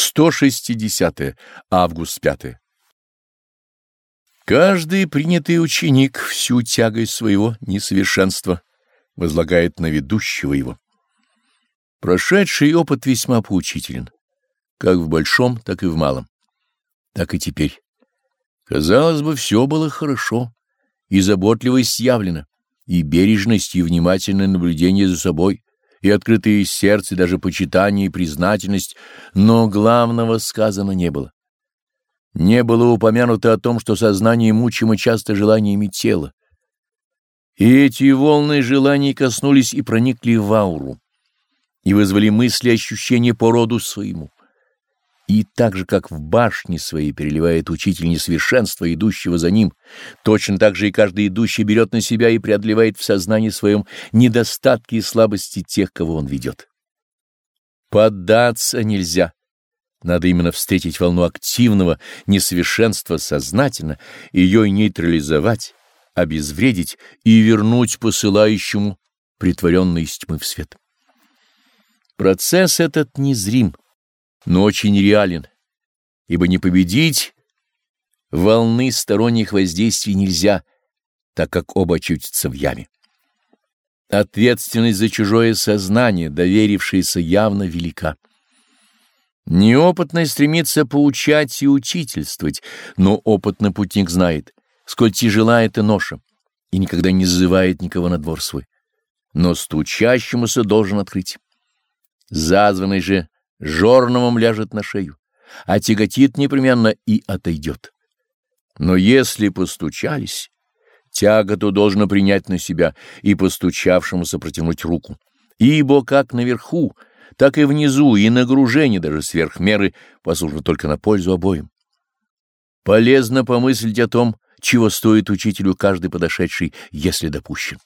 160. Август 5. Каждый принятый ученик всю тягость своего несовершенства возлагает на ведущего его. Прошедший опыт весьма поучителен, как в большом, так и в малом. Так и теперь. Казалось бы, все было хорошо, и заботливость явлена, и бережность, и внимательное наблюдение за собой, и открытое сердце, и даже почитание и признательность, но главного сказано не было. Не было упомянуто о том, что сознание мучимо часто желаниями тела. И эти волны желаний коснулись и проникли в ауру, и вызвали мысли и ощущения по роду своему. И так же, как в башне своей переливает учитель несовершенства, идущего за ним, точно так же и каждый идущий берет на себя и преодолевает в сознании своем недостатки и слабости тех, кого он ведет. Поддаться нельзя. Надо именно встретить волну активного несовершенства сознательно, ее нейтрализовать, обезвредить и вернуть посылающему притворенный из тьмы в свет. Процесс этот незрим но очень реален, ибо не победить волны сторонних воздействий нельзя, так как оба очутятся в яме. Ответственность за чужое сознание, доверившееся явно велика. Неопытный стремится поучать и учительствовать, но опытный путник знает, сколь тяжела эта ноша, и никогда не зазывает никого на двор свой. Но стучащемуся должен открыть. Зазванный же жорновом ляжет на шею, а тяготит непременно и отойдет. Но если постучались, тяготу должно принять на себя и постучавшему сопротянуть руку, ибо как наверху, так и внизу, и нагружение даже сверх меры послужит только на пользу обоим. Полезно помыслить о том, чего стоит учителю каждый подошедший, если допущен.